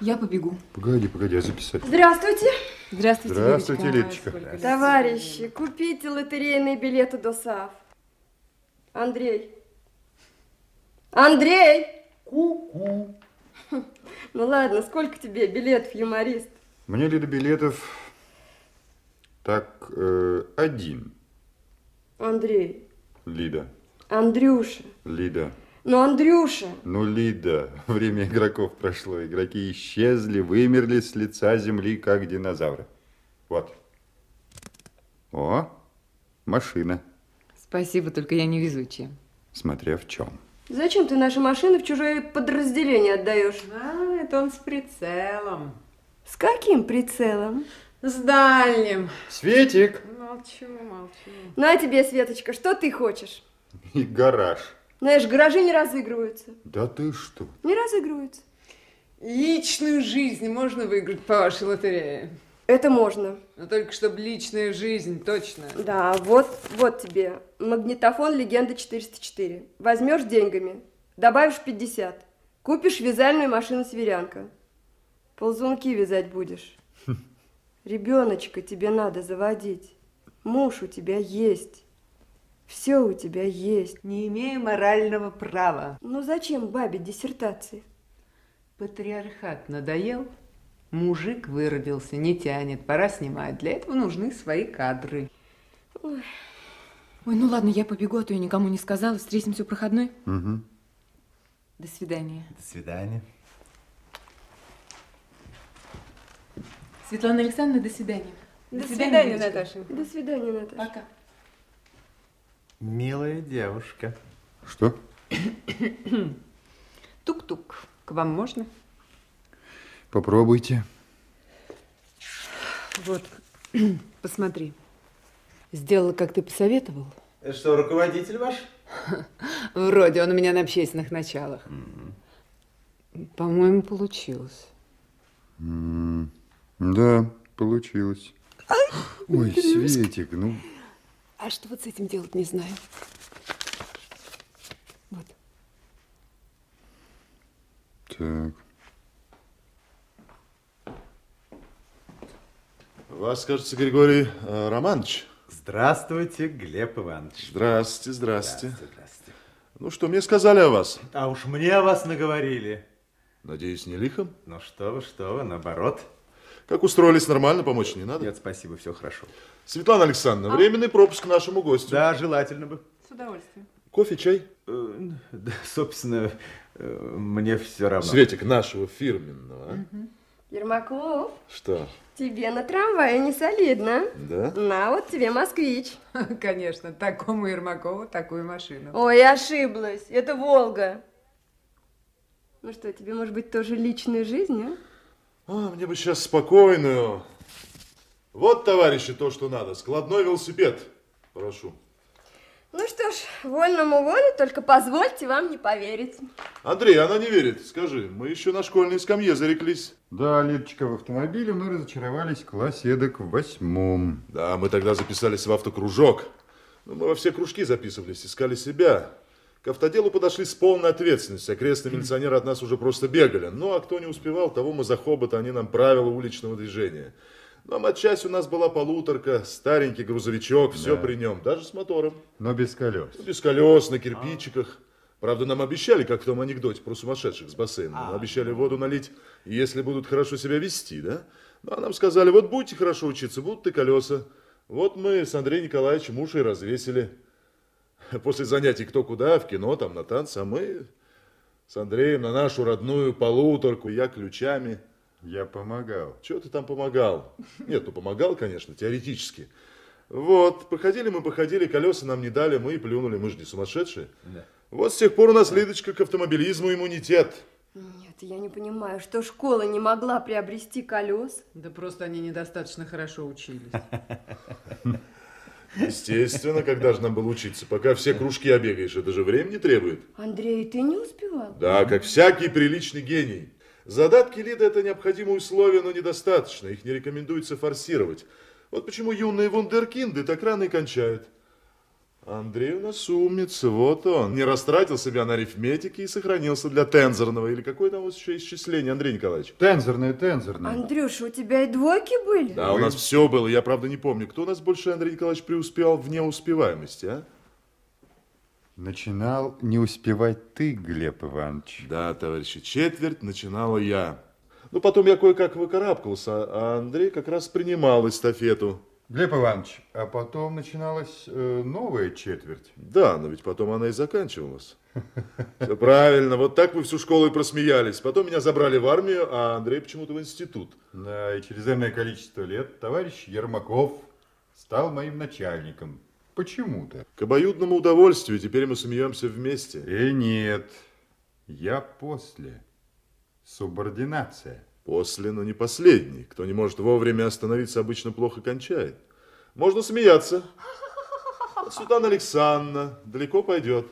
Я побегу. Погоди, погоди, я записать. Здравствуйте. Здравствуйте, Здравствуйте, Лидочка. Лидочка. Товарищи, купите лотерейные билеты до САФ. Андрей. Андрей! Ку-ку. Ну ладно, сколько тебе билетов, юморист? Мне, Лида, билетов... Так, э, один. Андрей. Лида. Андрюша. Лида. Ну, Андрюша. Ну, Лида, время игроков прошло. Игроки исчезли, вымерли с лица земли, как динозавры. Вот. О, машина. Спасибо, только я не везучая. Смотря в чем. Зачем ты наши машины в чужое подразделение отдаешь? А, это он с прицелом. С каким прицелом? С дальним. Светик Молчу, молчу. На тебе, Светочка, что ты хочешь? и гараж. Знаешь, гаражи не разыгрываются. Да ты что? Не разыгрываются. Личную жизнь можно выиграть по вашей лотерее. Это можно. Но только чтобы личная жизнь, точно. Да, вот, вот тебе магнитофон «Легенда 404». Возьмешь деньгами, добавишь 50, купишь вязальную машину «Северянка». Ползунки вязать будешь. Ребеночка тебе надо заводить. Муж у тебя есть. Все у тебя есть. Не имею морального права. Ну зачем бабе диссертации? Патриархат надоел? Мужик выродился, не тянет, пора снимать. Для этого нужны свои кадры. Ой, ну ладно, я побегу, а то я никому не сказала. Встретимся у проходной. Угу. До свидания. До свидания. Светлана Александровна, до свидания. До, свидания, Лидочка. Наташа. До свидания, Наташа. Пока. Милая девушка. Что? Тук-тук. К вам можно? Попробуйте. Вот, посмотри. Сделала, как ты посоветовал. Что, руководитель ваш? Вроде он у меня на общественных началах. По-моему, получилось. М, Да, получилось. Ой, Светик, ну... А что вот с этим делать, не знаю. Вот. Так. Вас, кажется, Григорий э, Романович. Здравствуйте, Глеб Иванович. Здравствуйте, здравствуйте. Здравствуйте, здравствуйте. Ну что, мне сказали о вас. А уж мне о вас наговорили. Надеюсь, не лихом? Ну что вы, что вы, наоборот. Как устроились, нормально, помочь не надо? Нет, спасибо, все хорошо. Светлана Александровна, временный пропуск к нашему гостю. Да, желательно бы. С удовольствием. Кофе, чай? Э, да, собственно, э, мне все равно. Светик, нашего фирменного. а? Ермаков, Что, тебе на трамвае не солидно. да? На, вот тебе москвич. Конечно, такому Ермакову такую машину. Ой, ошиблась. Это Волга. Ну что, тебе, может быть, тоже личная жизнь, а? А, мне бы сейчас спокойную. Вот, товарищи, то, что надо. Складной велосипед. Прошу. Ну что ж, вольному воле, только позвольте вам не поверить. Андрей, она не верит. Скажи, мы еще на школьной скамье зареклись. Да, Лидочка, в автомобиле мы разочаровались в классе эдак в восьмом. Да, мы тогда записались в автокружок. Ну, мы во все кружки записывались, искали себя. К автоделу подошли с полной ответственностью. Окрестные милиционеры от нас уже просто бегали. Ну, а кто не успевал, того мы за хобота, они нам правила уличного движения. Ну, а матчасть у нас была полуторка, старенький грузовичок, все при нем, даже с мотором. Но без колес. Без колес, на кирпичиках. Правда, нам обещали, как в том анекдоте про сумасшедших с бассейном. Обещали воду налить, если будут хорошо себя вести, да? Ну, а нам сказали, вот будете хорошо учиться, будут и колеса. Вот мы с Андреем Николаевичем уши развесили. После занятий кто куда, в кино, там, на танцы, а мы с Андреем на нашу родную полуторку, я ключами. Я помогал. Чего ты там помогал? Нет, ну помогал, конечно, теоретически. Вот, походили мы, походили, колеса нам не дали, мы и плюнули, мы же не сумасшедшие. Вот с тех пор у нас, Лидочка, к автомобилизму иммунитет. Нет, я не понимаю, что школа не могла приобрести колес. Да просто они недостаточно хорошо учились. Естественно, когда же нам было учиться, пока все кружки обегаешь, это же времени требует. Андрей, ты не успевал? Да, как всякий приличный гений. Задатки Лида – это необходимое условие, но недостаточно, их не рекомендуется форсировать. Вот почему юные вундеркинды так рано и кончают. Андрей у нас умница, вот он. Не растратил себя на арифметике и сохранился для тензорного. Или какое там у вас еще исчисление, Андрей Николаевич? Тензорные, тензорные. Андрюша, у тебя и двойки были? Да, у нас все было, я правда не помню. Кто у нас больше, Андрей Николаевич, преуспел в неуспеваемости, а? Начинал не успевать ты, Глеб Иванович. Да, товарищи, четверть начинала я. Ну, потом я кое-как выкарабкался, а Андрей как раз принимал эстафету. Глеб Иванович, а потом начиналась э, новая четверть. Да, но ведь потом она и заканчивалась. Все правильно, вот так вы всю школу и просмеялись. Потом меня забрали в армию, а Андрей почему-то в институт. Да, и через энное количество лет товарищ Ермаков стал моим начальником. Почему-то. К обоюдному удовольствию, теперь мы смеемся вместе. И нет, я после. Субординация. После, но не последний. Кто не может вовремя остановиться, обычно плохо кончает. Можно смеяться. Светлана Александровна далеко пойдет.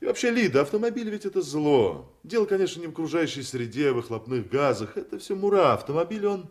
И вообще, Лида, автомобиль ведь это зло. Дело, конечно, не в окружающей среде, в выхлопных газах. Это все мура. Автомобиль, он